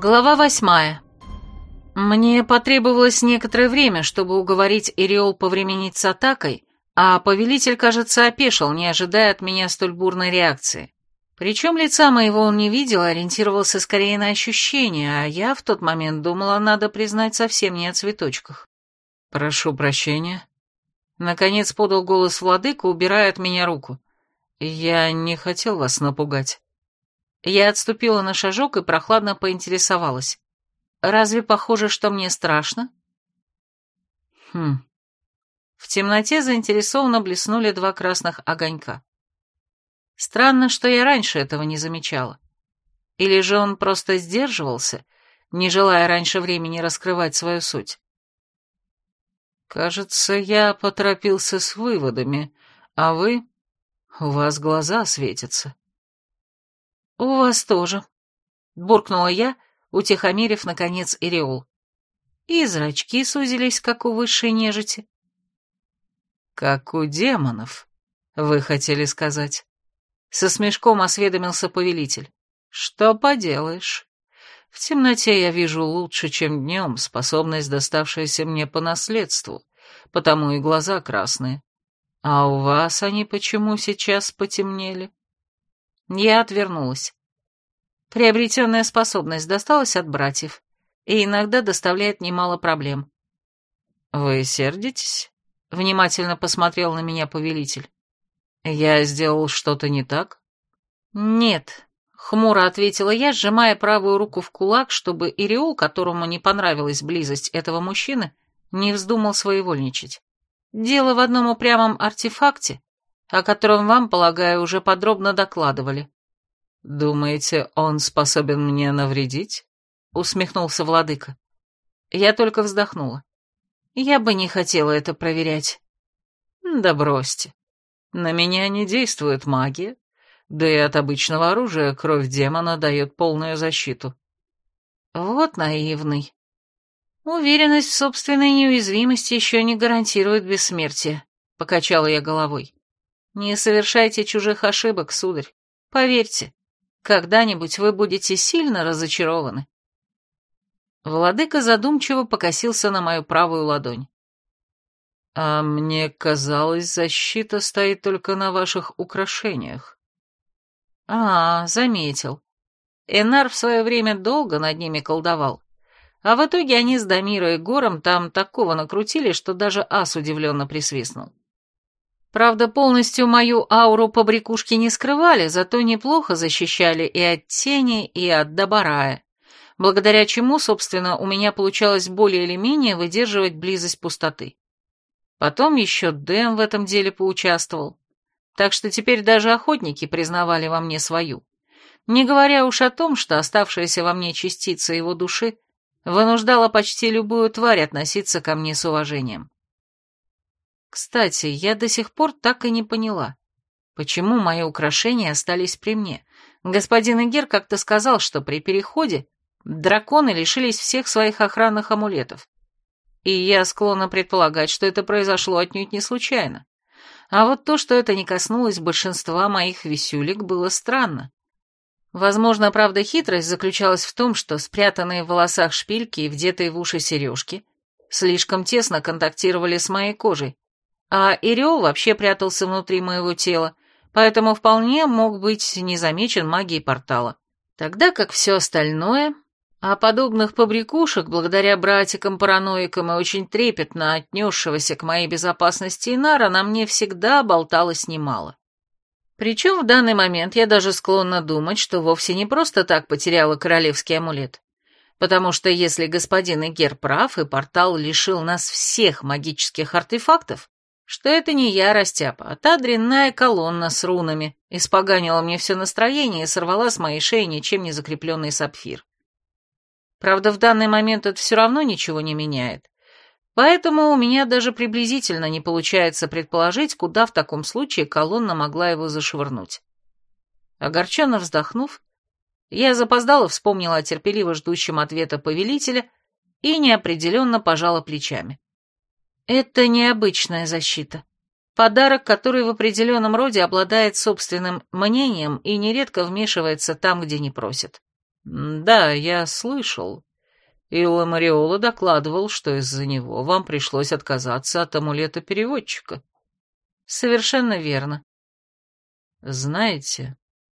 Глава восьмая. Мне потребовалось некоторое время, чтобы уговорить Ириол повременить с атакой, а повелитель, кажется, опешил, не ожидая от меня столь бурной реакции. Причем лица моего он не видел, ориентировался скорее на ощущения, а я в тот момент думала, надо признать, совсем не о цветочках. «Прошу прощения». Наконец подал голос владыка, убирая от меня руку. «Я не хотел вас напугать». Я отступила на шажок и прохладно поинтересовалась. «Разве похоже, что мне страшно?» «Хм». В темноте заинтересованно блеснули два красных огонька. Странно, что я раньше этого не замечала. Или же он просто сдерживался, не желая раньше времени раскрывать свою суть. «Кажется, я поторопился с выводами, а вы...» У вас глаза светятся. У вас тоже, буркнула я, утихомирив, наконец, Иреол. И зрачки сузились, как у высшей нежити. Как у демонов, вы хотели сказать. Со смешком осведомился повелитель. Что поделаешь? В темноте я вижу лучше, чем днем, способность, доставшаяся мне по наследству, потому и глаза красные. «А у вас они почему сейчас потемнели?» Я отвернулась. Приобретенная способность досталась от братьев и иногда доставляет немало проблем. «Вы сердитесь?» — внимательно посмотрел на меня повелитель. «Я сделал что-то не так?» «Нет», — хмуро ответила я, сжимая правую руку в кулак, чтобы Ириол, которому не понравилась близость этого мужчины, не вздумал своевольничать. Дело в одном упрямом артефакте, о котором вам, полагаю, уже подробно докладывали. Думаете, он способен мне навредить? Усмехнулся владыка. Я только вздохнула. Я бы не хотела это проверять. Да бросьте. На меня не действует магия, да и от обычного оружия кровь демона дает полную защиту. Вот наивный. «Уверенность в собственной неуязвимости еще не гарантирует бессмертие», — покачала я головой. «Не совершайте чужих ошибок, сударь. Поверьте, когда-нибудь вы будете сильно разочарованы». Владыка задумчиво покосился на мою правую ладонь. «А мне казалось, защита стоит только на ваших украшениях». «А, заметил. Энар в свое время долго над ними колдовал. А в итоге они с Дамирой и Гором там такого накрутили, что даже ас удивленно присвистнул. Правда, полностью мою ауру побрякушки не скрывали, зато неплохо защищали и от тени, и от добарая, благодаря чему, собственно, у меня получалось более или менее выдерживать близость пустоты. Потом еще Дэм в этом деле поучаствовал, так что теперь даже охотники признавали во мне свою, не говоря уж о том, что оставшаяся во мне частица его души вынуждала почти любую тварь относиться ко мне с уважением. Кстати, я до сих пор так и не поняла, почему мои украшения остались при мне. Господин Игер как-то сказал, что при переходе драконы лишились всех своих охранных амулетов. И я склонна предполагать, что это произошло отнюдь не случайно. А вот то, что это не коснулось большинства моих висюлек, было странно. Возможно, правда, хитрость заключалась в том, что спрятанные в волосах шпильки и вдетые в уши сережки слишком тесно контактировали с моей кожей, а Иреол вообще прятался внутри моего тела, поэтому вполне мог быть незамечен магией портала. Тогда как все остальное... А подобных побрякушек, благодаря братикам-параноикам и очень трепетно отнесшегося к моей безопасности Инара, на мне всегда болталось немало. Причем в данный момент я даже склонна думать, что вовсе не просто так потеряла королевский амулет. Потому что если господин Игер прав, и портал лишил нас всех магических артефактов, что это не я, Растяпа, а та дрянная колонна с рунами испоганила мне все настроение и сорвала с моей шеи ничем не закрепленный сапфир. Правда, в данный момент это все равно ничего не меняет. Поэтому у меня даже приблизительно не получается предположить, куда в таком случае колонна могла его зашвырнуть. Огорченно вздохнув, я запоздала вспомнила о терпеливо ждущем ответа повелителя и неопределенно пожала плечами. Это необычная защита. Подарок, который в определенном роде обладает собственным мнением и нередко вмешивается там, где не просит. Да, я слышал. И Ламариола докладывал, что из-за него вам пришлось отказаться от амулета переводчика. Совершенно верно. Знаете,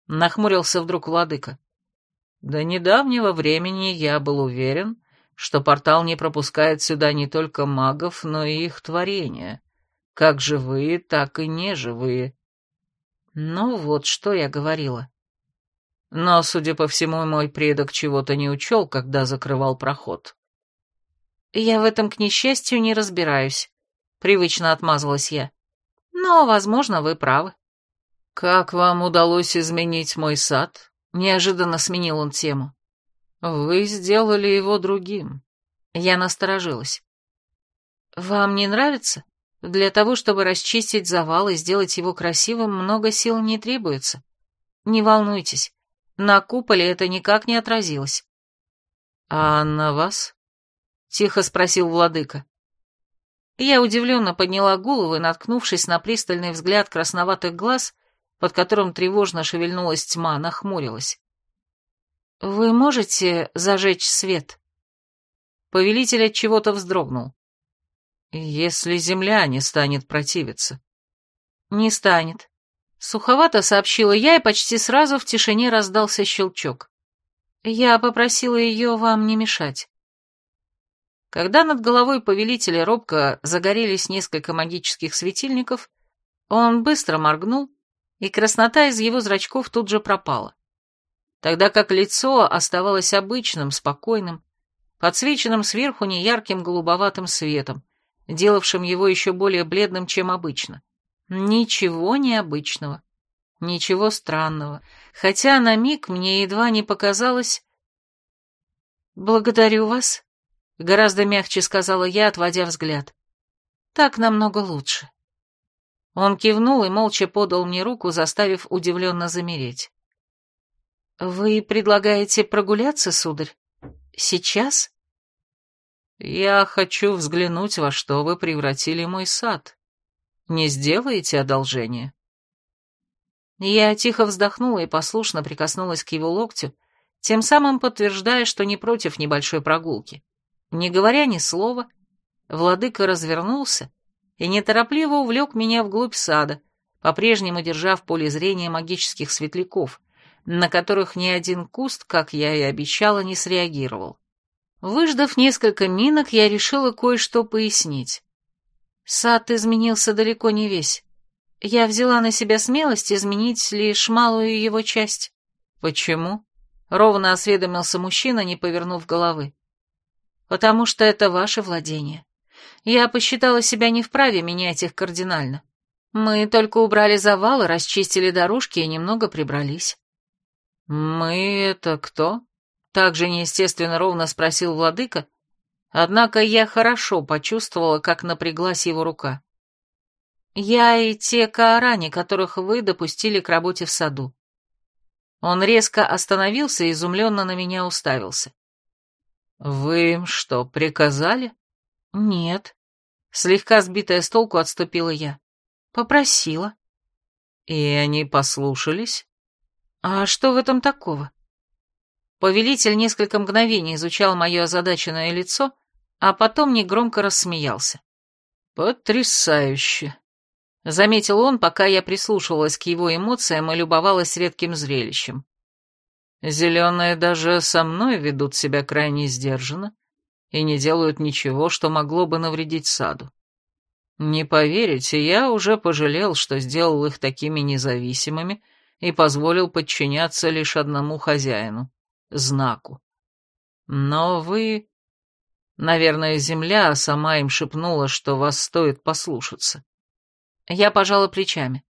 нахмурился вдруг владыка, до недавнего времени я был уверен, что портал не пропускает сюда не только магов, но и их творения, как живые, так и неживые. Ну вот, что я говорила. Но, судя по всему, мой предок чего-то не учел, когда закрывал проход. Я в этом, к несчастью, не разбираюсь, — привычно отмазалась я. Но, возможно, вы правы. Как вам удалось изменить мой сад? Неожиданно сменил он тему. Вы сделали его другим. Я насторожилась. Вам не нравится? Для того, чтобы расчистить завал и сделать его красивым, много сил не требуется. Не волнуйтесь, на куполе это никак не отразилось. «А на вас?» — тихо спросил владыка. Я удивленно подняла голову и, наткнувшись на пристальный взгляд красноватых глаз, под которым тревожно шевельнулась тьма, нахмурилась. «Вы можете зажечь свет?» Повелитель от чего-то вздрогнул. «Если земля не станет противиться». «Не станет», — суховато сообщила я, и почти сразу в тишине раздался щелчок. «Я попросила ее вам не мешать». Когда над головой повелителя робко загорелись несколько магических светильников, он быстро моргнул, и краснота из его зрачков тут же пропала. Тогда как лицо оставалось обычным, спокойным, подсвеченным сверху неярким голубоватым светом, делавшим его еще более бледным, чем обычно. Ничего необычного, ничего странного, хотя на миг мне едва не показалось... «Благодарю вас», — гораздо мягче сказала я, отводя взгляд. «Так намного лучше». Он кивнул и молча подал мне руку, заставив удивленно замереть. «Вы предлагаете прогуляться, сударь? Сейчас?» «Я хочу взглянуть, во что вы превратили мой сад. Не сделаете одолжение?» Я тихо вздохнула и послушно прикоснулась к его локтю, тем самым подтверждая, что не против небольшой прогулки. Не говоря ни слова, владыка развернулся и неторопливо увлек меня вглубь сада, по-прежнему держа в поле зрения магических светляков, на которых ни один куст, как я и обещала, не среагировал. Выждав несколько минок, я решила кое-что пояснить. Сад изменился далеко не весь. Я взяла на себя смелость изменить лишь малую его часть. Почему? Ровно осведомился мужчина, не повернув головы. Потому что это ваше владение. Я посчитала себя не вправе менять их кардинально. Мы только убрали завалы, расчистили дорожки и немного прибрались. «Мы это кто?» — также неестественно ровно спросил владыка, однако я хорошо почувствовала, как напряглась его рука. «Я и те каарани, которых вы допустили к работе в саду». Он резко остановился и изумленно на меня уставился. «Вы им что, приказали?» «Нет». Слегка сбитая с толку отступила я. «Попросила». «И они послушались?» «А что в этом такого?» Повелитель несколько мгновений изучал мое озадаченное лицо, а потом негромко рассмеялся. «Потрясающе!» — заметил он, пока я прислушивалась к его эмоциям и любовалась редким зрелищем. «Зеленые даже со мной ведут себя крайне сдержанно, и не делают ничего, что могло бы навредить саду. Не поверите, я уже пожалел, что сделал их такими независимыми и позволил подчиняться лишь одному хозяину — знаку. Но вы... Наверное, земля сама им шепнула, что вас стоит послушаться. Я пожала плечами.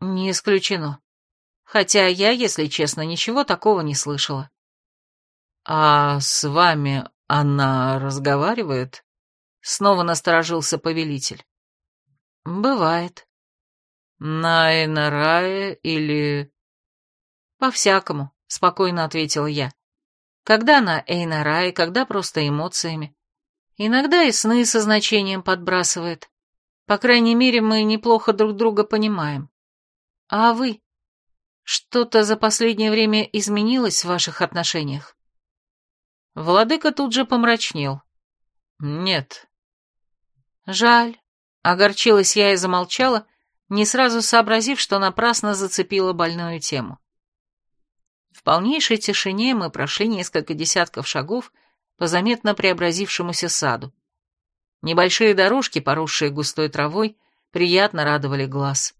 Не исключено. Хотя я, если честно, ничего такого не слышала. А с вами «Она разговаривает?» Снова насторожился повелитель. «Бывает». «На Энарае или...» «По-всякому», — спокойно ответила я. «Когда на Эйнарае, когда просто эмоциями. Иногда и сны со значением подбрасывает. По крайней мере, мы неплохо друг друга понимаем. А вы? Что-то за последнее время изменилось в ваших отношениях? Владыка тут же помрачнел. Нет. Жаль. Огорчилась я и замолчала, не сразу сообразив, что напрасно зацепила больную тему. В полнейшей тишине мы прошли несколько десятков шагов по заметно преобразившемуся саду. Небольшие дорожки, поросшие густой травой, приятно радовали глаз.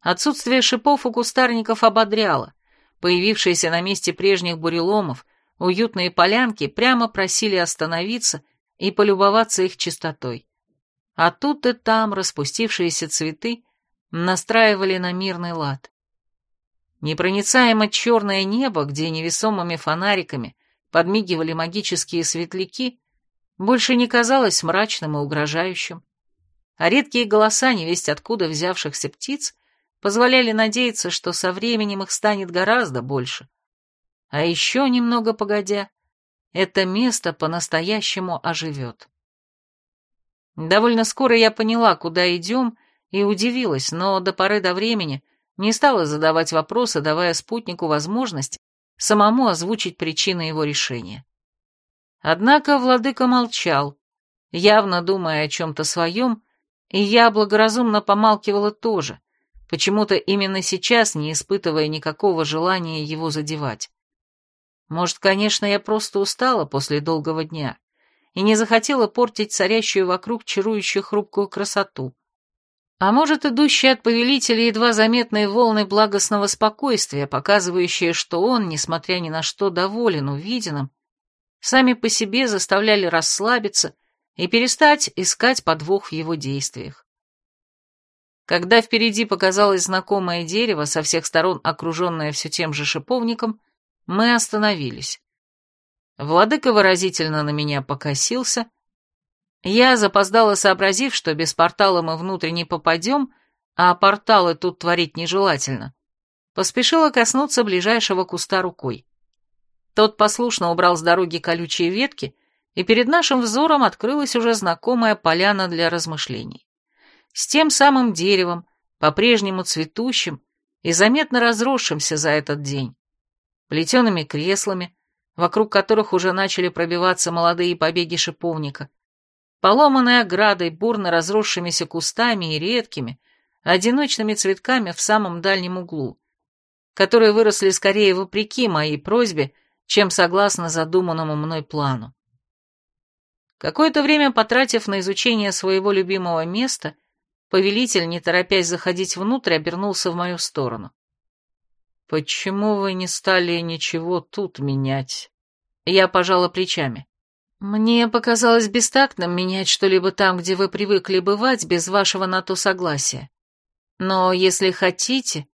Отсутствие шипов у кустарников ободряло. Появившиеся на месте прежних буреломов, уютные полянки прямо просили остановиться и полюбоваться их чистотой. А тут и там распустившиеся цветы настраивали на мирный лад. Непроницаемо черное небо, где невесомыми фонариками подмигивали магические светляки, больше не казалось мрачным и угрожающим. А редкие голоса невесть откуда взявшихся птиц позволяли надеяться, что со временем их станет гораздо больше. А еще немного погодя, это место по-настоящему оживет. Довольно скоро я поняла, куда идем, и удивилась, но до поры до времени не стала задавать вопросы, давая спутнику возможность самому озвучить причины его решения. Однако владыка молчал, явно думая о чем-то своем, и я благоразумно помалкивала тоже, почему-то именно сейчас не испытывая никакого желания его задевать. Может, конечно, я просто устала после долгого дня и не захотела портить царящую вокруг чарующую хрупкую красоту. А может, идущие от повелителя едва заметные волны благостного спокойствия, показывающие, что он, несмотря ни на что, доволен увиденным, сами по себе заставляли расслабиться и перестать искать подвох в его действиях. Когда впереди показалось знакомое дерево, со всех сторон окруженное все тем же шиповником, мы остановились. Владыка выразительно на меня покосился. Я запоздала, сообразив, что без портала мы внутрь не попадем, а порталы тут творить нежелательно. Поспешила коснуться ближайшего куста рукой. Тот послушно убрал с дороги колючие ветки, и перед нашим взором открылась уже знакомая поляна для размышлений с тем самым деревом, по-прежнему цветущим и заметно разросшимся за этот день, плетеными креслами, вокруг которых уже начали пробиваться молодые побеги шиповника, поломанной оградой, бурно разросшимися кустами и редкими, одиночными цветками в самом дальнем углу, которые выросли скорее вопреки моей просьбе, чем согласно задуманному мной плану. Какое-то время потратив на изучение своего любимого места, Повелитель, не торопясь заходить внутрь, обернулся в мою сторону. «Почему вы не стали ничего тут менять?» Я пожала плечами. «Мне показалось бестактным менять что-либо там, где вы привыкли бывать, без вашего на то согласия. Но если хотите...»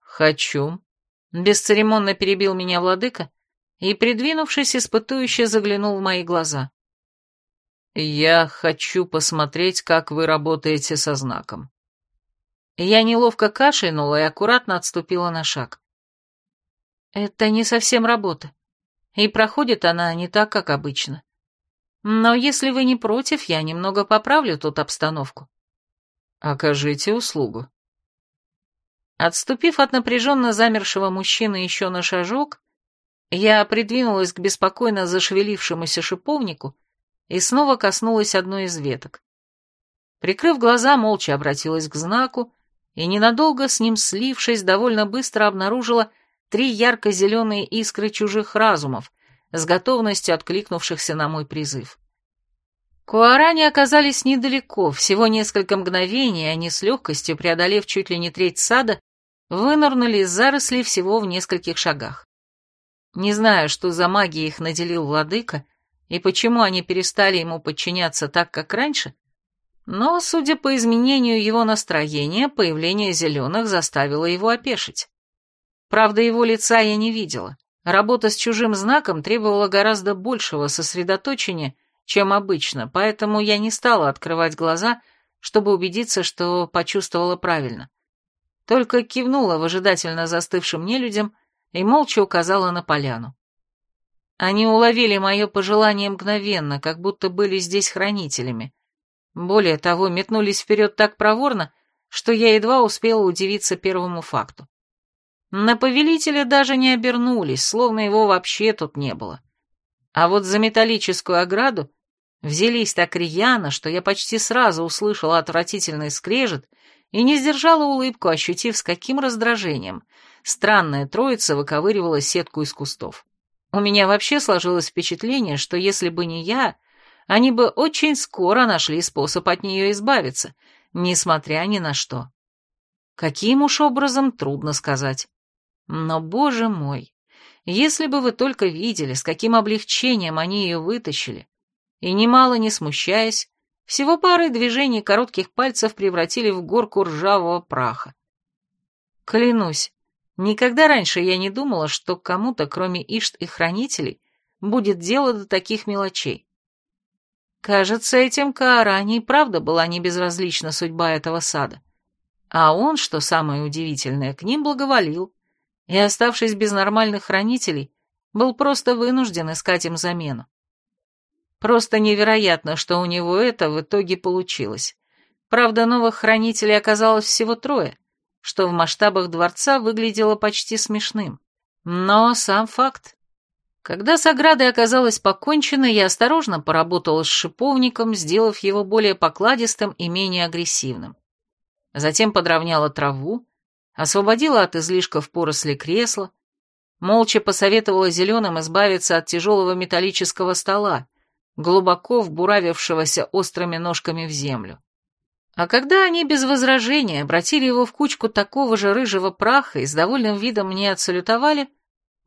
«Хочу», — бесцеремонно перебил меня владыка и, придвинувшись, испытующе заглянул в мои глаза. «Я хочу посмотреть, как вы работаете со знаком». Я неловко кашлянула и аккуратно отступила на шаг. «Это не совсем работа, и проходит она не так, как обычно. Но если вы не против, я немного поправлю тут обстановку». «Окажите услугу». Отступив от напряженно замершего мужчины еще на шажок, я придвинулась к беспокойно зашевелившемуся шиповнику и снова коснулась одной из веток. Прикрыв глаза, молча обратилась к знаку и, ненадолго с ним слившись, довольно быстро обнаружила три ярко-зеленые искры чужих разумов, с готовностью откликнувшихся на мой призыв. Куарани оказались недалеко, всего несколько мгновений, они с легкостью, преодолев чуть ли не треть сада, вынырнули из зарослей всего в нескольких шагах. Не знаю, что за магией их наделил владыка, и почему они перестали ему подчиняться так, как раньше, но, судя по изменению его настроения, появление зеленых заставило его опешить. Правда, его лица я не видела. Работа с чужим знаком требовала гораздо большего сосредоточения, чем обычно, поэтому я не стала открывать глаза, чтобы убедиться, что почувствовала правильно. Только кивнула выжидательно застывшим нелюдям и молча указала на поляну. Они уловили мое пожелание мгновенно, как будто были здесь хранителями. Более того, метнулись вперед так проворно, что я едва успела удивиться первому факту. На повелителя даже не обернулись, словно его вообще тут не было. А вот за металлическую ограду взялись так рьяно, что я почти сразу услышала отвратительный скрежет и не сдержала улыбку, ощутив, с каким раздражением странная троица выковыривала сетку из кустов. У меня вообще сложилось впечатление, что если бы не я, они бы очень скоро нашли способ от нее избавиться, несмотря ни на что. Каким уж образом, трудно сказать. Но, боже мой, если бы вы только видели, с каким облегчением они ее вытащили, и немало не смущаясь, всего парой движений коротких пальцев превратили в горку ржавого праха. Клянусь, никогда раньше я не думала, что кому-то, кроме Ишт и Хранителей, будет дело до таких мелочей. Кажется, этим Кааране и правда была не безразлична судьба этого сада. А он, что самое удивительное, к ним благоволил и, оставшись без нормальных хранителей, был просто вынужден искать им замену. Просто невероятно, что у него это в итоге получилось. Правда, новых хранителей оказалось всего трое, что в масштабах дворца выглядело почти смешным. Но сам факт. Когда с оградой оказалось покончено, я осторожно поработала с шиповником, сделав его более покладистым и менее агрессивным. Затем подровняла траву, освободила от излишков поросли кресла, молча посоветовала зеленым избавиться от тяжелого металлического стола, глубоко вбуравившегося острыми ножками в землю. А когда они без возражения обратили его в кучку такого же рыжего праха и с довольным видом мне отсалютовали,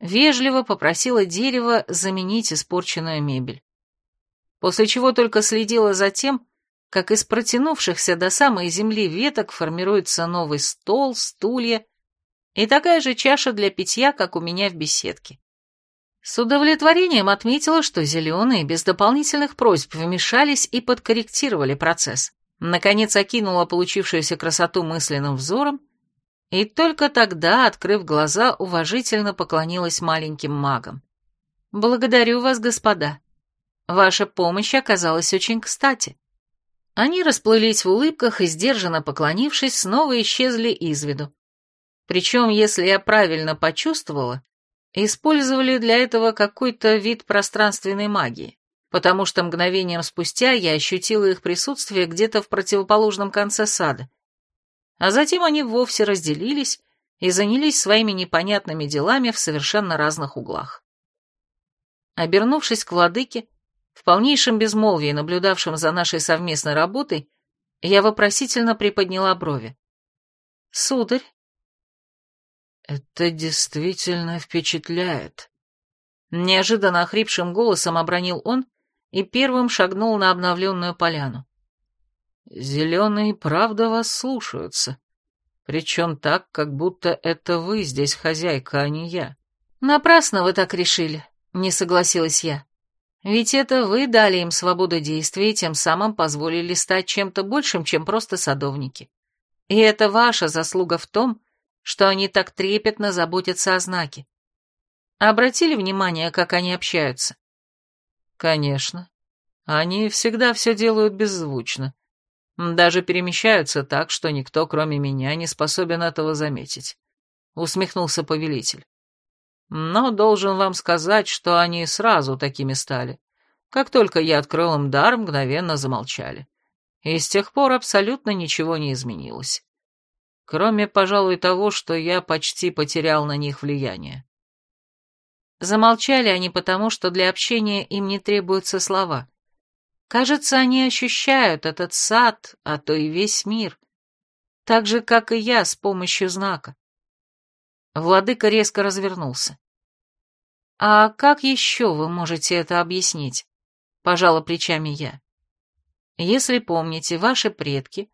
вежливо попросила дерево заменить испорченную мебель. После чего только следила за тем, как из протянувшихся до самой земли веток формируется новый стол, стулья и такая же чаша для питья, как у меня в беседке. С удовлетворением отметила, что зеленые без дополнительных просьб вмешались и подкорректировали процесс. Наконец окинула получившуюся красоту мысленным взором и только тогда, открыв глаза, уважительно поклонилась маленьким магам. «Благодарю вас, господа. Ваша помощь оказалась очень кстати». Они расплылись в улыбках и, сдержанно поклонившись, снова исчезли из виду. Причем, если я правильно почувствовала, использовали для этого какой-то вид пространственной магии, потому что мгновением спустя я ощутила их присутствие где-то в противоположном конце сада. А затем они вовсе разделились и занялись своими непонятными делами в совершенно разных углах. Обернувшись к владыке, в полнейшем безмолвии, наблюдавшем за нашей совместной работой, я вопросительно приподняла брови. «Сударь?» «Это действительно впечатляет», — неожиданно охрипшим голосом обронил он и первым шагнул на обновленную поляну. «Зеленые правда вас слушаются, причем так, как будто это вы здесь хозяйка, а не я». «Напрасно вы так решили», — не согласилась я. Ведь это вы дали им свободу действий и тем самым позволили стать чем-то большим, чем просто садовники. И это ваша заслуга в том, что они так трепетно заботятся о знаке. Обратили внимание, как они общаются? Конечно. Они всегда все делают беззвучно. Даже перемещаются так, что никто, кроме меня, не способен этого заметить. Усмехнулся повелитель. Но должен вам сказать, что они сразу такими стали. Как только я открыл им дар, мгновенно замолчали. И с тех пор абсолютно ничего не изменилось. Кроме, пожалуй, того, что я почти потерял на них влияние. Замолчали они потому, что для общения им не требуются слова. Кажется, они ощущают этот сад, а то и весь мир. Так же, как и я, с помощью знака. Владыка резко развернулся. «А как еще вы можете это объяснить?» — пожала плечами я. «Если помните, ваши предки,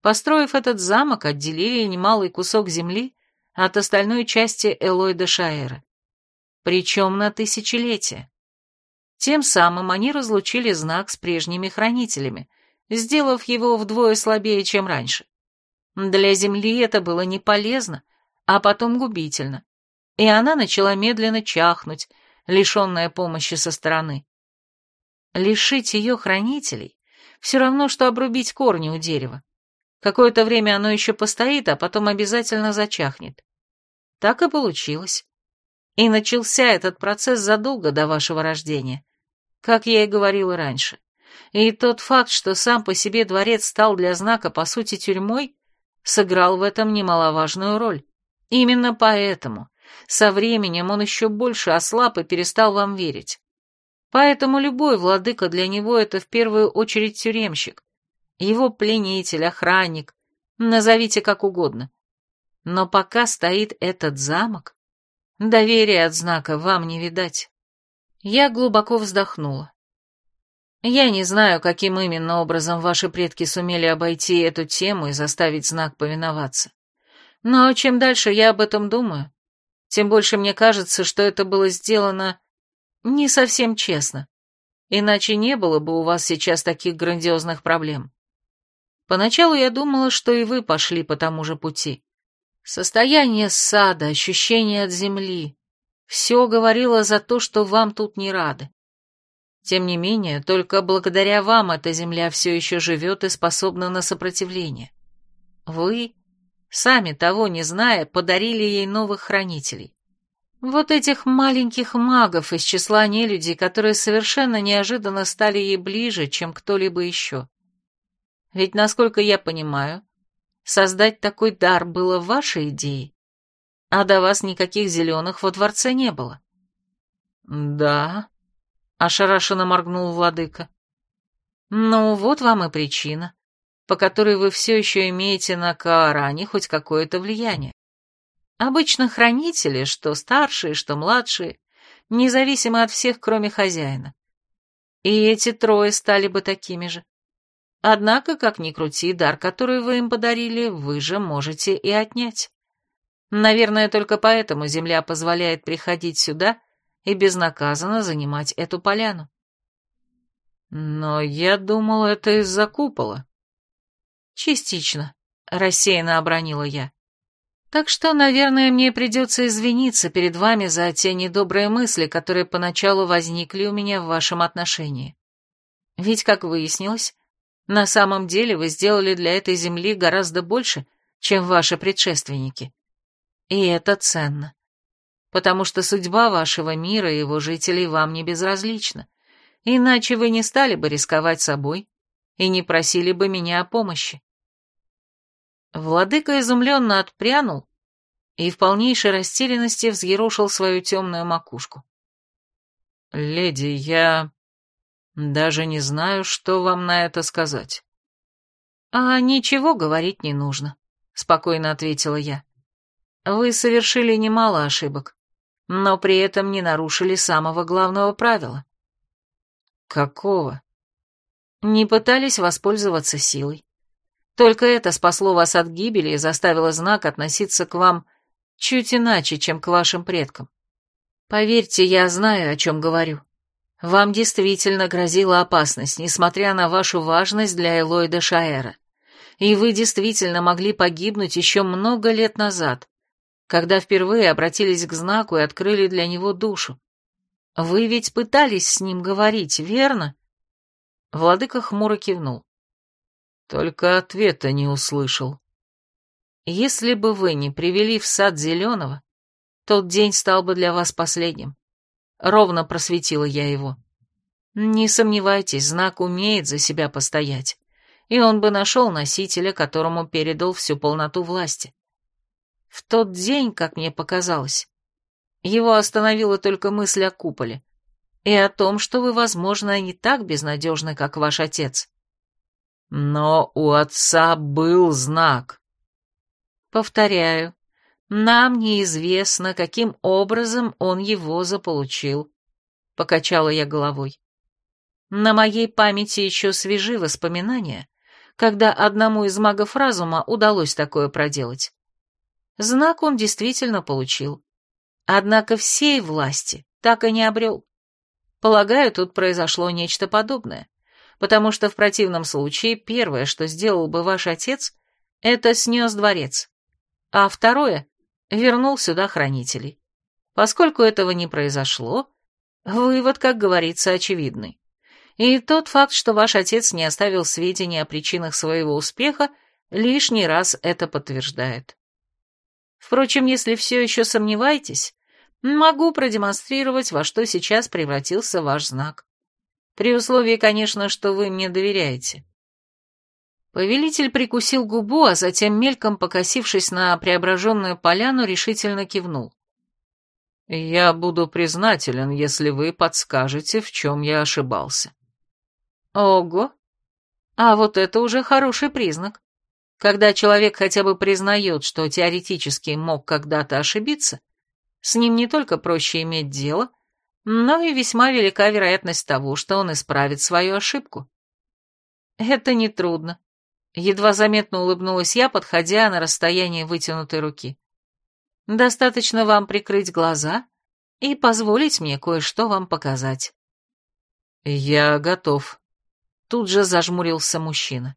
построив этот замок, отделили немалый кусок земли от остальной части Элойда Шаэра. Причем на тысячелетия. Тем самым они разлучили знак с прежними хранителями, сделав его вдвое слабее, чем раньше. Для Земли это было не полезно, а потом губительно, и она начала медленно чахнуть, лишенная помощи со стороны. Лишить ее хранителей все равно, что обрубить корни у дерева. Какое-то время оно еще постоит, а потом обязательно зачахнет. Так и получилось. И начался этот процесс задолго до вашего рождения, как я и говорила раньше. И тот факт, что сам по себе дворец стал для знака, по сути, тюрьмой, сыграл в этом немаловажную роль. Именно поэтому со временем он еще больше ослаб и перестал вам верить. Поэтому любой владыка для него это в первую очередь тюремщик, его пленитель, охранник, назовите как угодно. Но пока стоит этот замок, доверия от знака вам не видать. Я глубоко вздохнула. Я не знаю, каким именно образом ваши предки сумели обойти эту тему и заставить знак повиноваться. Но чем дальше я об этом думаю, тем больше мне кажется, что это было сделано не совсем честно. Иначе не было бы у вас сейчас таких грандиозных проблем. Поначалу я думала, что и вы пошли по тому же пути. Состояние сада, ощущение от земли — все говорило за то, что вам тут не рады. Тем не менее, только благодаря вам эта земля все еще живет и способна на сопротивление. Вы, сами того не зная, подарили ей новых хранителей. Вот этих маленьких магов из числа нелюдей, которые совершенно неожиданно стали ей ближе, чем кто-либо еще. Ведь, насколько я понимаю, создать такой дар было вашей идеей, а до вас никаких зеленых во дворце не было. Да, ошарашенно моргнул владыка. Ну, вот вам и причина, по которой вы все еще имеете на Кааране хоть какое-то влияние. Обычно хранители, что старшие, что младшие, независимы от всех, кроме хозяина. И эти трое стали бы такими же. Однако, как ни крути, дар, который вы им подарили, вы же можете и отнять. Наверное, только поэтому земля позволяет приходить сюда и безнаказанно занимать эту поляну. Но я думал, это из-за купола. Частично, рассеянно обронила я. Так что, наверное, мне придется извиниться перед вами за те недобрые мысли, которые поначалу возникли у меня в вашем отношении. Ведь, как выяснилось, на самом деле вы сделали для этой земли гораздо больше, чем ваши предшественники. И это ценно. Потому что судьба вашего мира и его жителей вам не безразлична. Иначе вы не стали бы рисковать собой и не просили бы меня о помощи. Владыка изумленно отпрянул и в полнейшей растерянности взъерошил свою темную макушку. «Леди, я даже не знаю, что вам на это сказать». «А ничего говорить не нужно», — спокойно ответила я. «Вы совершили немало ошибок, но при этом не нарушили самого главного правила». «Какого?» «Не пытались воспользоваться силой. Только это спасло вас от гибели и заставило знак относиться к вам чуть иначе, чем к вашим предкам. Поверьте, я знаю, о чем говорю. Вам действительно грозила опасность, несмотря на вашу важность для Элойда Шаэра. И вы действительно могли погибнуть еще много лет назад, когда впервые обратились к знаку и открыли для него душу. Вы ведь пытались с ним говорить, верно? Владыка хмуро кивнул. Только ответа не услышал. Если бы вы не привели в сад Зеленого, тот день стал бы для вас последним. Ровно просветила я его. Не сомневайтесь, знак умеет за себя постоять, и он бы нашел носителя, которому передал всю полноту власти. В тот день, как мне показалось, его остановила только мысль о куполе и о том, что вы, возможно, не так безнадежны, как ваш отец. Но у отца был знак. Повторяю, нам неизвестно, каким образом он его заполучил. Покачала я головой. На моей памяти еще свежи воспоминания, когда одному из магов разума удалось такое проделать. Знак он действительно получил. Однако всей власти так и не обрел. Полагаю, тут произошло нечто подобное, потому что в противном случае первое, что сделал бы ваш отец, это снес дворец а второе — вернул сюда хранителей. Поскольку этого не произошло, вывод, как говорится, очевидный. И тот факт, что ваш отец не оставил сведений о причинах своего успеха, лишний раз это подтверждает. Впрочем, если все еще сомневаетесь, могу продемонстрировать, во что сейчас превратился ваш знак. При условии, конечно, что вы мне доверяете. Повелитель прикусил губу, а затем, мельком покосившись на преображенную поляну, решительно кивнул. «Я буду признателен, если вы подскажете, в чем я ошибался». «Ого! А вот это уже хороший признак. Когда человек хотя бы признает, что теоретически мог когда-то ошибиться, с ним не только проще иметь дело, но и весьма велика вероятность того, что он исправит свою ошибку. Это нетрудно. Едва заметно улыбнулась я, подходя на расстояние вытянутой руки. Достаточно вам прикрыть глаза и позволить мне кое-что вам показать. Я готов. Тут же зажмурился мужчина.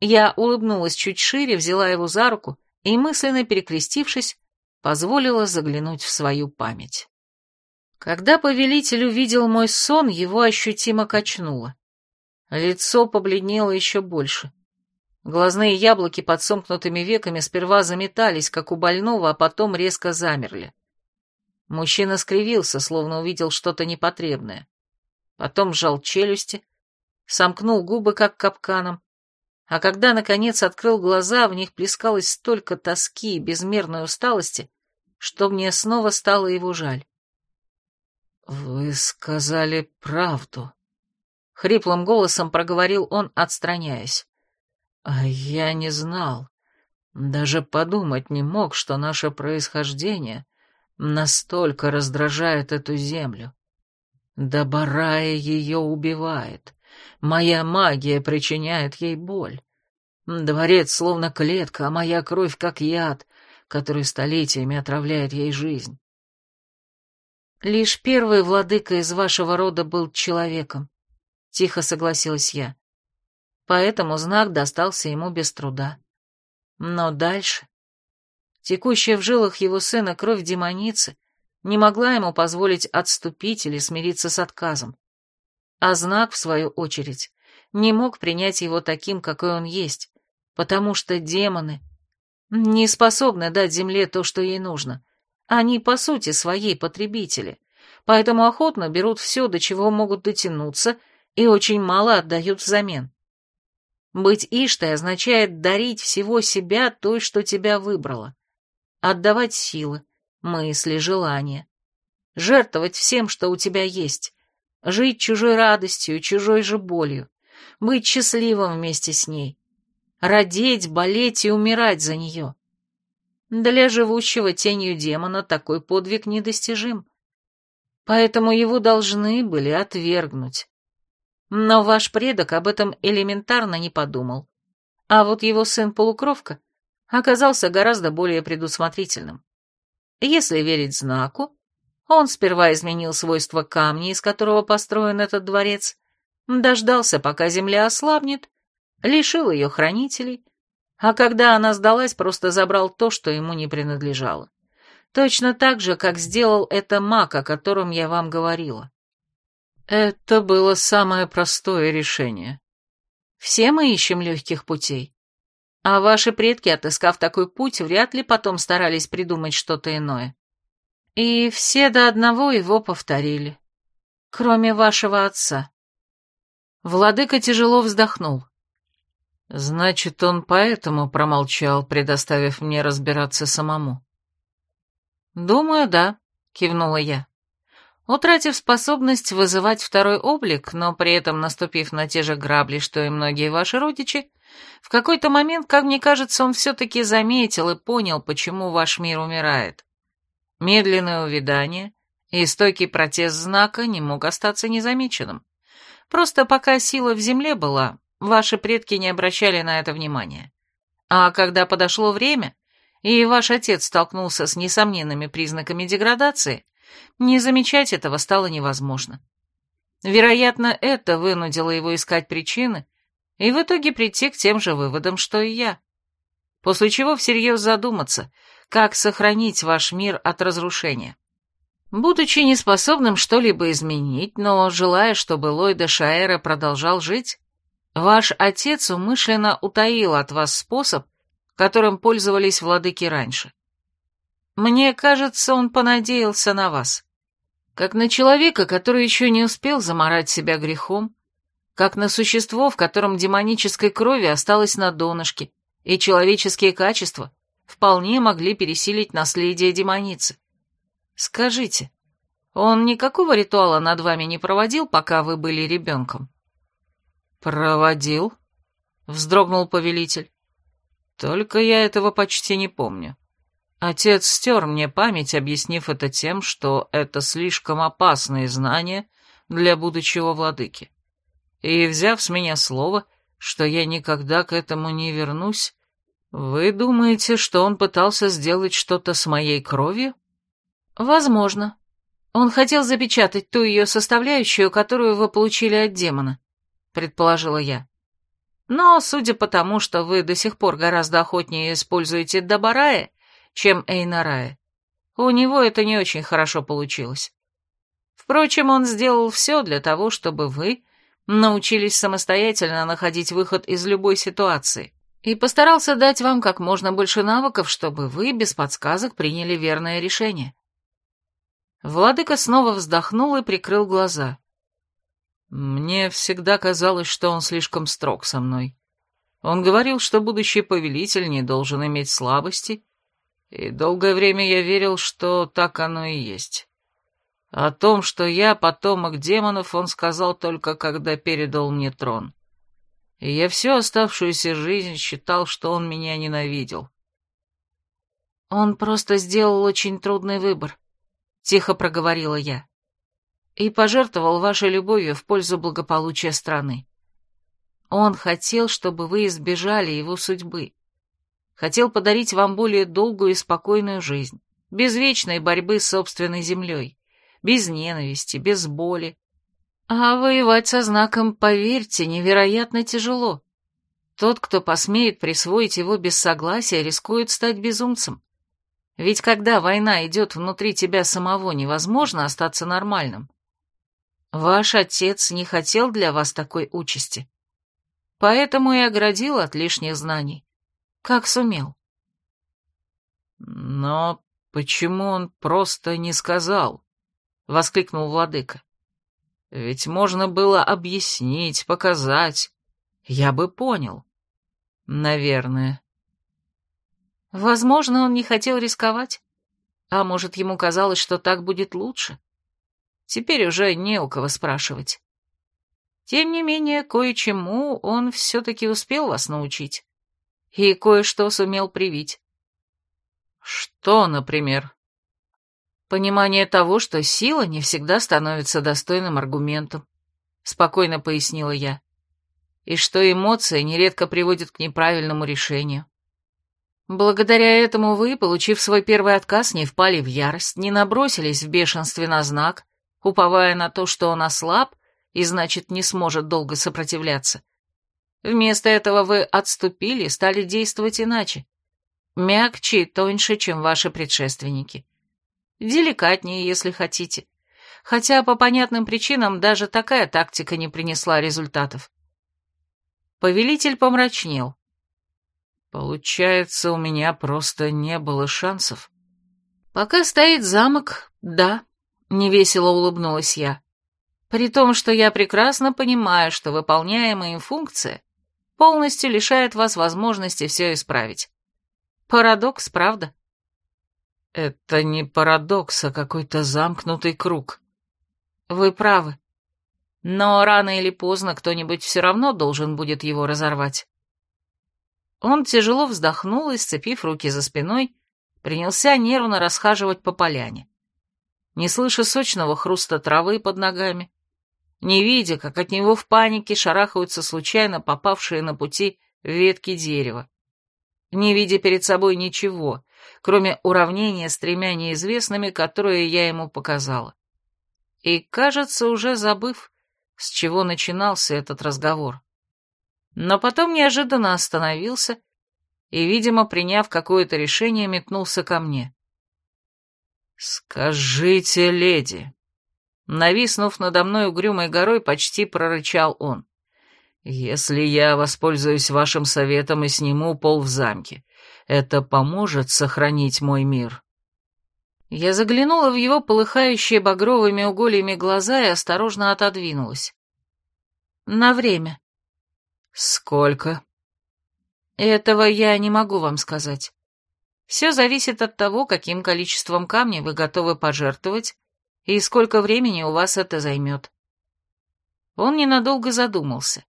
Я улыбнулась чуть шире, взяла его за руку и, мысленно перекрестившись, позволила заглянуть в свою память. Когда повелитель увидел мой сон, его ощутимо качнуло. Лицо побледнело еще больше. Глазные яблоки под сомкнутыми веками сперва заметались, как у больного, а потом резко замерли. Мужчина скривился, словно увидел что-то непотребное. Потом сжал челюсти, сомкнул губы, как капканом, а когда, наконец, открыл глаза, в них плескалось столько тоски и безмерной усталости, что мне снова стало его жаль. «Вы сказали правду», — хриплым голосом проговорил он, отстраняясь. А я не знал, даже подумать не мог, что наше происхождение настолько раздражает эту землю. Да Барая ее убивает. Моя магия причиняет ей боль. Дворец словно клетка, а моя кровь как яд, который столетиями отравляет ей жизнь. Лишь первый владыка из вашего рода был человеком, — тихо согласилась я поэтому знак достался ему без труда. Но дальше... Текущая в жилах его сына кровь демоницы не могла ему позволить отступить или смириться с отказом. А знак, в свою очередь, не мог принять его таким, какой он есть, потому что демоны не способны дать земле то, что ей нужно. Они, по сути, своей потребители, поэтому охотно берут все, до чего могут дотянуться, и очень мало отдают взамен. Быть Иштой означает дарить всего себя той, что тебя выбрала. Отдавать силы, мысли, желания. Жертвовать всем, что у тебя есть. Жить чужой радостью, чужой же болью. Быть счастливым вместе с ней. Родить, болеть и умирать за нее. Для живущего тенью демона такой подвиг недостижим. Поэтому его должны были отвергнуть. Но ваш предок об этом элементарно не подумал. А вот его сын-полукровка оказался гораздо более предусмотрительным. Если верить знаку, он сперва изменил свойства камня, из которого построен этот дворец, дождался, пока земля ослабнет, лишил ее хранителей, а когда она сдалась, просто забрал то, что ему не принадлежало. Точно так же, как сделал это маг, о котором я вам говорила. Это было самое простое решение. Все мы ищем легких путей. А ваши предки, отыскав такой путь, вряд ли потом старались придумать что-то иное. И все до одного его повторили. Кроме вашего отца. Владыка тяжело вздохнул. Значит, он поэтому промолчал, предоставив мне разбираться самому. Думаю, да, кивнула я. Утратив способность вызывать второй облик, но при этом наступив на те же грабли, что и многие ваши родичи, в какой-то момент, как мне кажется, он все-таки заметил и понял, почему ваш мир умирает. Медленное увядание и стойкий протест знака не мог остаться незамеченным. Просто пока сила в земле была, ваши предки не обращали на это внимания. А когда подошло время, и ваш отец столкнулся с несомненными признаками деградации, не замечать этого стало невозможно. Вероятно, это вынудило его искать причины и в итоге прийти к тем же выводам, что и я. После чего всерьез задуматься, как сохранить ваш мир от разрушения. Будучи неспособным что-либо изменить, но желая, чтобы Ллойда Шаэра продолжал жить, ваш отец умышленно утаил от вас способ, которым пользовались владыки раньше. Мне кажется, он понадеялся на вас. Как на человека, который еще не успел заморать себя грехом, как на существо, в котором демонической крови осталось на донышке, и человеческие качества вполне могли пересилить наследие демоницы. Скажите, он никакого ритуала над вами не проводил, пока вы были ребенком? Проводил, вздрогнул повелитель. Только я этого почти не помню. Отец стер мне память, объяснив это тем, что это слишком опасные знания для будущего владыки. И, взяв с меня слово, что я никогда к этому не вернусь, вы думаете, что он пытался сделать что-то с моей кровью? Возможно. Он хотел запечатать ту ее составляющую, которую вы получили от демона, предположила я. Но, судя по тому, что вы до сих пор гораздо охотнее используете Добарая, чем Эйнарая, у него это не очень хорошо получилось. Впрочем, он сделал все для того, чтобы вы научились самостоятельно находить выход из любой ситуации и постарался дать вам как можно больше навыков, чтобы вы без подсказок приняли верное решение. Владыка снова вздохнул и прикрыл глаза. Мне всегда казалось, что он слишком строг со мной. Он говорил, что будущий повелитель не должен иметь слабости, и долгое время я верил, что так оно и есть. О том, что я потомок демонов, он сказал только, когда передал мне трон. И я всю оставшуюся жизнь считал, что он меня ненавидел. Он просто сделал очень трудный выбор, — тихо проговорила я, — и пожертвовал вашей любовью в пользу благополучия страны. Он хотел, чтобы вы избежали его судьбы. Хотел подарить вам более долгую и спокойную жизнь, без вечной борьбы с собственной землей без ненависти, без боли. А воевать со знаком, поверьте, невероятно тяжело. Тот, кто посмеет присвоить его без согласия, рискует стать безумцем. Ведь когда война идет внутри тебя самого, невозможно остаться нормальным. Ваш отец не хотел для вас такой участи. Поэтому и оградил от лишних знаний. Как сумел. Но почему он просто не сказал? — воскликнул владыка. «Ведь можно было объяснить, показать. Я бы понял. Наверное». Возможно, он не хотел рисковать. А может, ему казалось, что так будет лучше. Теперь уже не у кого спрашивать. Тем не менее, кое-чему он все-таки успел вас научить. И кое-что сумел привить. «Что, например?» Понимание того, что сила не всегда становится достойным аргументом, спокойно пояснила я, и что эмоции нередко приводят к неправильному решению. Благодаря этому вы, получив свой первый отказ, не впали в ярость, не набросились в бешенстве на знак, уповая на то, что он ослаб и, значит, не сможет долго сопротивляться. Вместо этого вы отступили, стали действовать иначе, мягче и тоньше, чем ваши предшественники. Деликатнее, если хотите. Хотя по понятным причинам даже такая тактика не принесла результатов. Повелитель помрачнел. Получается, у меня просто не было шансов. Пока стоит замок, да, невесело улыбнулась я. При том, что я прекрасно понимаю, что выполняемая им функция полностью лишает вас возможности все исправить. Парадокс, правда? Это не парадокс, а какой-то замкнутый круг. Вы правы. Но рано или поздно кто-нибудь все равно должен будет его разорвать. Он тяжело вздохнул и, сцепив руки за спиной, принялся нервно расхаживать по поляне. Не слыша сочного хруста травы под ногами, не видя, как от него в панике шарахаются случайно попавшие на пути ветки дерева, не видя перед собой ничего, кроме уравнения с тремя неизвестными, которые я ему показала. И, кажется, уже забыв, с чего начинался этот разговор. Но потом неожиданно остановился и, видимо, приняв какое-то решение, метнулся ко мне. «Скажите, леди!» Нависнув надо мной угрюмой горой, почти прорычал он. «Если я воспользуюсь вашим советом и сниму пол в замке, это поможет сохранить мой мир?» Я заглянула в его полыхающие багровыми угольями глаза и осторожно отодвинулась. На время. Сколько? Этого я не могу вам сказать. Все зависит от того, каким количеством камня вы готовы пожертвовать и сколько времени у вас это займет. Он ненадолго задумался.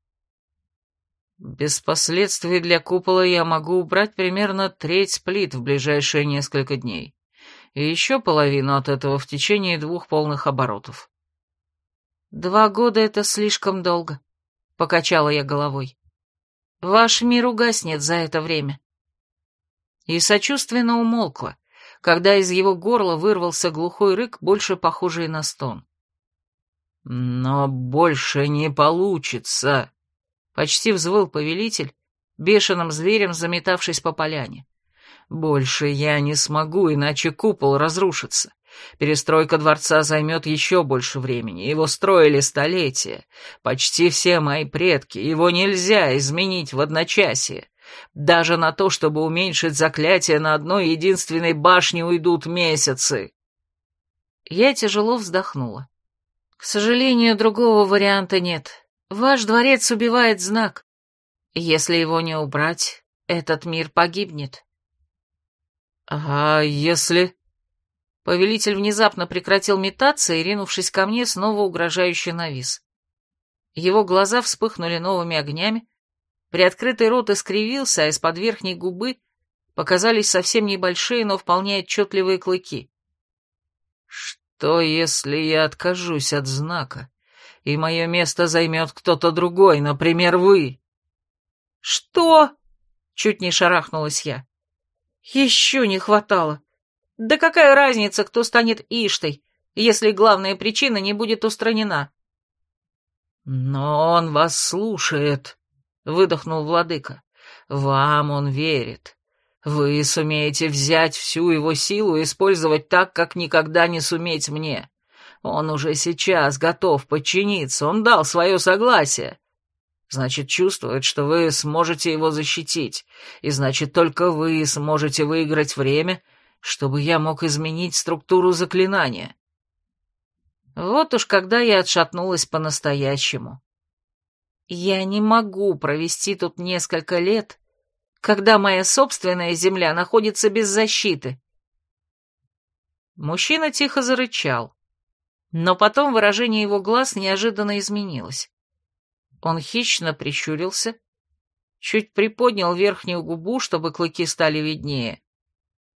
Без последствий для купола я могу убрать примерно треть плит в ближайшие несколько дней. И еще половину от этого в течение двух полных оборотов. Два года — это слишком долго, — покачала я головой. Ваш мир угаснет за это время и сочувственно умолкла, когда из его горла вырвался глухой рык, больше похожий на стон. «Но больше не получится!» — почти взвыл повелитель, бешеным зверем заметавшись по поляне. «Больше я не смогу, иначе купол разрушится. Перестройка дворца займет еще больше времени. Его строили столетия. Почти все мои предки. Его нельзя изменить в одночасье. Даже на то, чтобы уменьшить заклятие на одной единственной башне, уйдут месяцы. Я тяжело вздохнула. К сожалению, другого варианта нет. Ваш дворец убивает знак. Если его не убрать, этот мир погибнет. А если... Повелитель внезапно прекратил метаться и, ринувшись ко мне, снова угрожающе навис. Его глаза вспыхнули новыми огнями, Приоткрытый рот искривился, а из-под верхней губы показались совсем небольшие, но вполне отчетливые клыки. «Что, если я откажусь от знака, и мое место займет кто-то другой, например, вы?» «Что?» — чуть не шарахнулась я. «Еще не хватало. Да какая разница, кто станет Иштой, если главная причина не будет устранена?» «Но он вас слушает», выдохнул владыка. «Вам он верит. Вы сумеете взять всю его силу и использовать так, как никогда не суметь мне. Он уже сейчас готов подчиниться, он дал свое согласие. Значит, чувствует, что вы сможете его защитить, и значит, только вы сможете выиграть время, чтобы я мог изменить структуру заклинания». Вот уж когда я отшатнулась по-настоящему. Я не могу провести тут несколько лет, когда моя собственная земля находится без защиты. Мужчина тихо зарычал, но потом выражение его глаз неожиданно изменилось. Он хищно прищурился, чуть приподнял верхнюю губу, чтобы клыки стали виднее,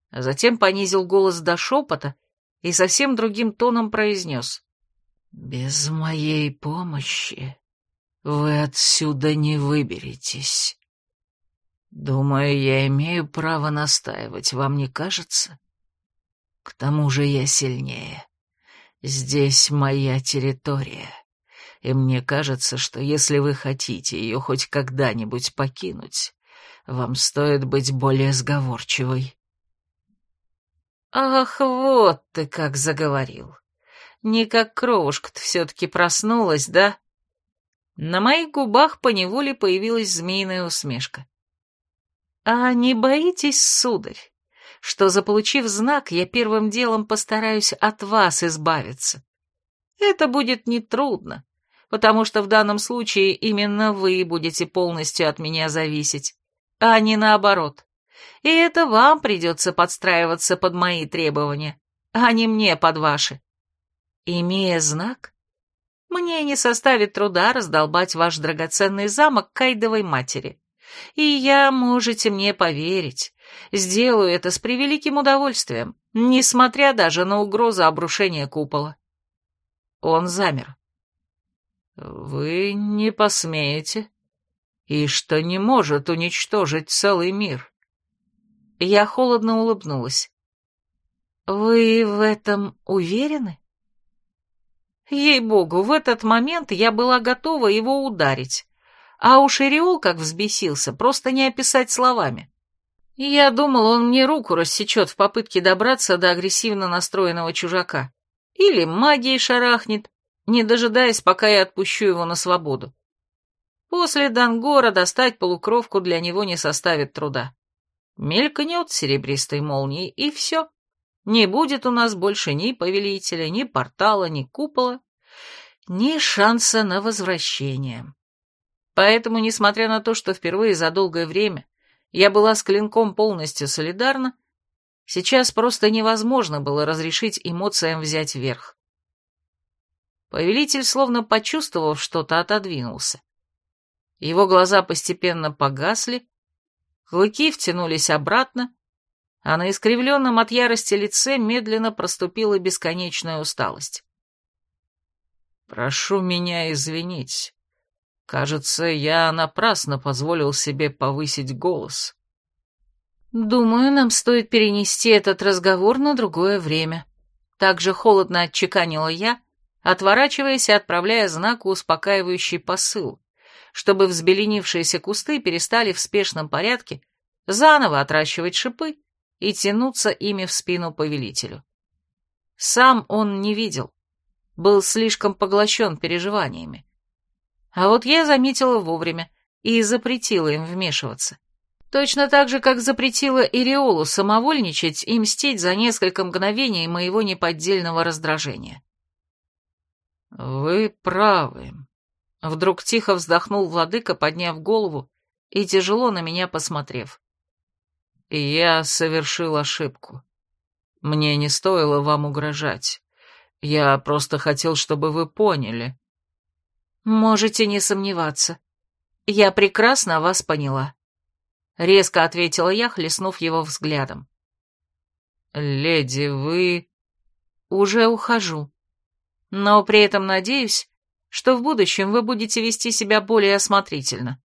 а затем понизил голос до шепота и совсем другим тоном произнес. «Без моей помощи вы отсюда не выберетесь. Думаю, я имею право настаивать, вам не кажется? К тому же я сильнее. Здесь моя территория, и мне кажется, что если вы хотите ее хоть когда-нибудь покинуть, вам стоит быть более сговорчивой. Ах, вот ты как заговорил. Не как кровушка-то все-таки проснулась, да? На моих губах поневоле появилась змеиная усмешка. «А не боитесь, сударь, что, заполучив знак, я первым делом постараюсь от вас избавиться? Это будет нетрудно, потому что в данном случае именно вы будете полностью от меня зависеть, а не наоборот. И это вам придется подстраиваться под мои требования, а не мне под ваши. Имея знак, мне не составит труда раздолбать ваш драгоценный замок Кайдовой матери. И я, можете мне поверить, сделаю это с превеликим удовольствием, несмотря даже на угрозу обрушения купола. Он замер. «Вы не посмеете, и что не может уничтожить целый мир». Я холодно улыбнулась. «Вы в этом уверены?» Ей-богу, в этот момент я была готова его ударить. А уж Ириол, как взбесился, просто не описать словами. Я думала, он мне руку рассечет в попытке добраться до агрессивно настроенного чужака. Или магией шарахнет, не дожидаясь, пока я отпущу его на свободу. После Дангора достать полукровку для него не составит труда. Мелькнет серебристой молнией, и все. Не будет у нас больше ни повелителя, ни портала, ни купола, ни шанса на возвращение. Поэтому, несмотря на то, что впервые за долгое время я была с клинком полностью солидарна, сейчас просто невозможно было разрешить эмоциям взять верх. Повелитель, словно почувствовав что-то, отодвинулся. Его глаза постепенно погасли, клыки втянулись обратно, а на искривленном от ярости лице медленно проступила бесконечная усталость. «Прошу меня извинить. Кажется, я напрасно позволил себе повысить голос». «Думаю, нам стоит перенести этот разговор на другое время», — так же холодно отчеканила я, — отворачиваясь и отправляя знаку успокаивающий посыл, чтобы взбеленившиеся кусты перестали в спешном порядке заново отращивать шипы и тянуться ими в спину повелителю. Сам он не видел, был слишком поглощен переживаниями. А вот я заметила вовремя и запретила им вмешиваться. Точно так же, как запретила Ириолу самовольничать и мстить за несколько мгновений моего неподдельного раздражения. «Вы правы», — вдруг тихо вздохнул владыка, подняв голову и тяжело на меня посмотрев. «Я совершил ошибку. Мне не стоило вам угрожать. Я просто хотел, чтобы вы поняли». «Можете не сомневаться. Я прекрасно вас поняла», — резко ответила я, хлестнув его взглядом. «Леди, вы...» «Уже ухожу», но при этом надеюсь, что в будущем вы будете вести себя более осмотрительно.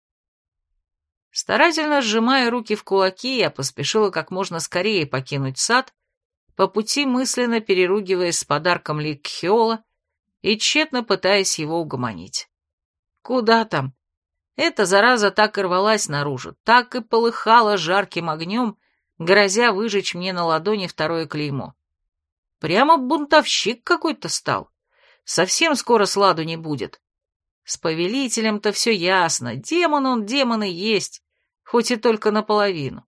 Старательно сжимая руки в кулаки, я поспешила как можно скорее покинуть сад, по пути мысленно переругиваясь с подарком Ликхиола и тщетно пытаясь его угомонить. Куда там? Эта зараза так и рвалась наружу, так и полыхала жарким огнем, грозя выжечь мне на ладони второе клеймо. Прямо бунтовщик какой-то стал. Совсем скоро сладу не будет. С повелителем-то все ясно. Демон он, демон есть, хоть и только наполовину.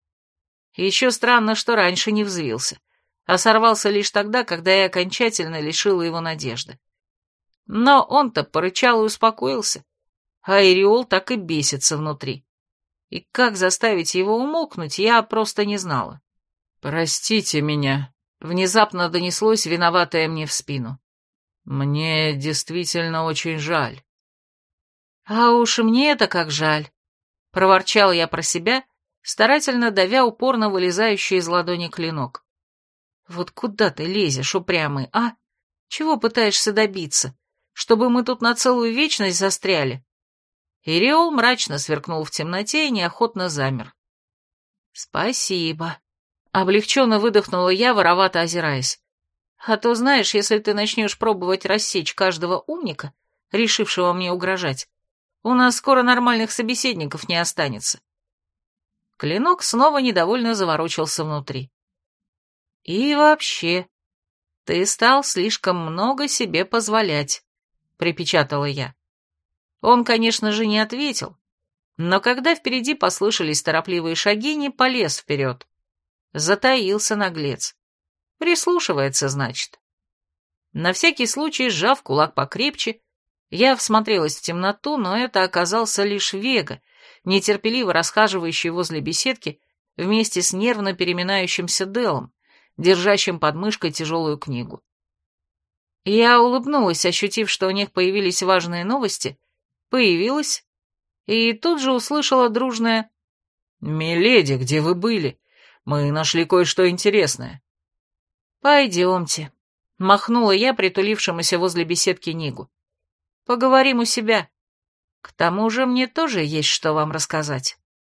Еще странно, что раньше не взвился, а сорвался лишь тогда, когда я окончательно лишила его надежды. Но он-то порычал и успокоился, а Ириол так и бесится внутри. И как заставить его умолкнуть, я просто не знала. «Простите меня», — внезапно донеслось виноватое мне в спину. Мне действительно очень жаль. А уж мне это как жаль. Проворчал я про себя, старательно давя упорно вылезающий из ладони клинок. Вот куда ты лезешь, упрямый, а? Чего пытаешься добиться? Чтобы мы тут на целую вечность застряли? Иреол мрачно сверкнул в темноте и неохотно замер. «Спасибо», — облегченно выдохнула я, воровато озираясь. А то, знаешь, если ты начнешь пробовать рассечь каждого умника, решившего мне угрожать, у нас скоро нормальных собеседников не останется. Клинок снова недовольно заворочился внутри. И вообще, ты стал слишком много себе позволять, припечатала я. Он, конечно же, не ответил, но когда впереди послышались торопливые шаги, не полез вперед. Затаился наглец. Прислушивается, значит. На всякий случай, сжав кулак покрепче, я всмотрелась в темноту, но это оказался лишь Вега, нетерпеливо расхаживающий возле беседки вместе с нервно переминающимся Делом, держащим под мышкой тяжелую книгу. Я улыбнулась, ощутив, что у них появились важные новости, появилась, и тут же услышала дружное «Миледи, где вы были? Мы нашли кое-что интересное». «Пойдемте», — махнула я притулившемуся возле беседки Нигу. «Поговорим у себя. К тому же мне тоже есть что вам рассказать».